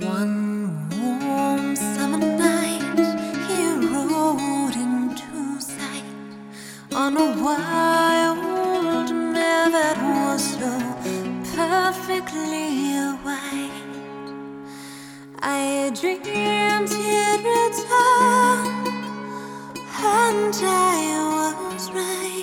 One warm summer night, he rode into sight on a wild mare that was so perfectly white. I dreamed he'd return, and I was right.